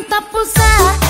tenta pulsar